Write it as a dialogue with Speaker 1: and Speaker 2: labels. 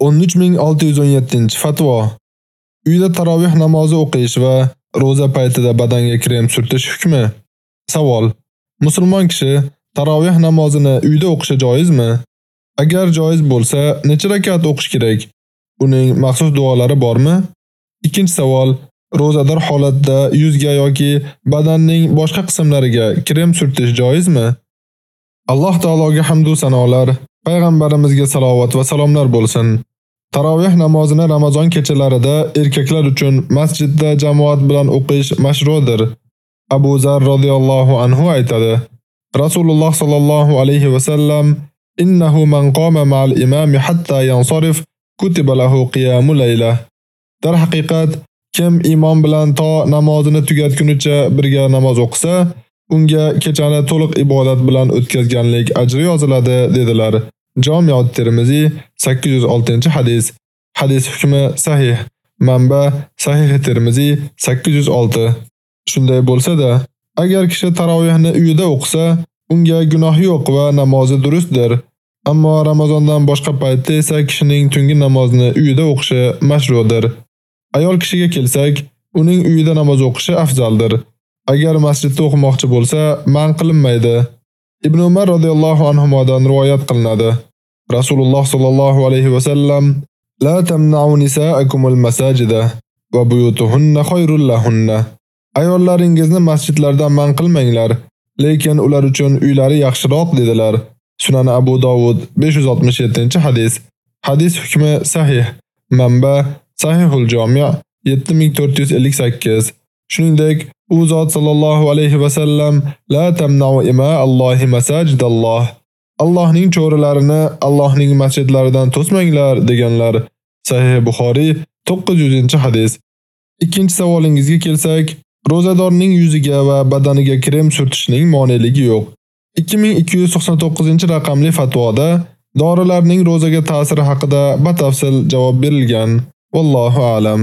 Speaker 1: 13617-fatvo. Uyda tarovih namozi o'qish va roza paytida badanga krem surtish hukmi. Savol: Musulmon kishi tarovih namozini uyda o'qishi joizmi? Agar joiz bo'lsa, necha rakat o'qish kerak? Uning maxsus duolari bormi? Ikkinchi savol: Rozador holatda yuzga yoki badanning boshqa qismlariga krem surtish joizmi? Alloh taologa hamd va sanolar, payg'ambarimizga salovat va salomlar bo'lsin. Tarovih namozini Ramazon kechalarida erkaklar uchun masjidda jamoat bilan o'qish mashru'dir. Abu Zar radhiyallohu anhu aytadi: Rasululloh sallallohu alayhi va sallam innahu man qama ma'al imami hatta yansarif kutiba lahu qiyamul layla. Dar haqiqat kim imom bilan to namozini tugatgunicha birga namoz o'qisa, unga kechani to'liq ibodat bilan o'tkazganlik ajri yoziladi dedilar. Jami' Tirmizi 806-hadis. Hadis hukmi sahih. Manba Sahih Tirmizi 806. Shunday bo'lsa-da, agar kishi tarovihni uyida o'qisa, unga gunoh yo'q va namozi durustdir. Ammo Ramazondan boshqa paytda esa kishining tungi namozni uyida o'qishi mashru'dir. Ayol kishiga kelsak, uning uyida namoz o'qishi afzaldir. Agar masjidda o'qimoqchi bo'lsa, man qilinmaydi. Ibn Umar radhiyallohu anhu modan rivoyat qilinadi. Rasululloh sallallohu alayhi va sallam: "La tamna'u nisa'akumul masajida va buyutuhunna khayrul lahunna." Ayollaringizni masjidlardan man qilmanglar, lekin ular uchun uylari yaxshiroq dedilar. Sunan Abu Dovud 567-hadis. Hadis hukmi sahih. Manba Sahihul Jami' 7458. Shuningdek, u zot sallallohu alayhi va sallam la tamna'u ima Allohi masajidalloh. Allohning cho'rilarini Allohning masjidlaridan to'smanglar deganlar. Sahih Buxoriy 900-hadis. Ikkinchi savolingizga kelsak, rozadorning yuziga va badaniga krem surtishning moneligi yo'q. 2299-raqamli fatvoda dorilarning rozaga ta'siri haqida batafsil javob berilgan. Vallohu a'lam.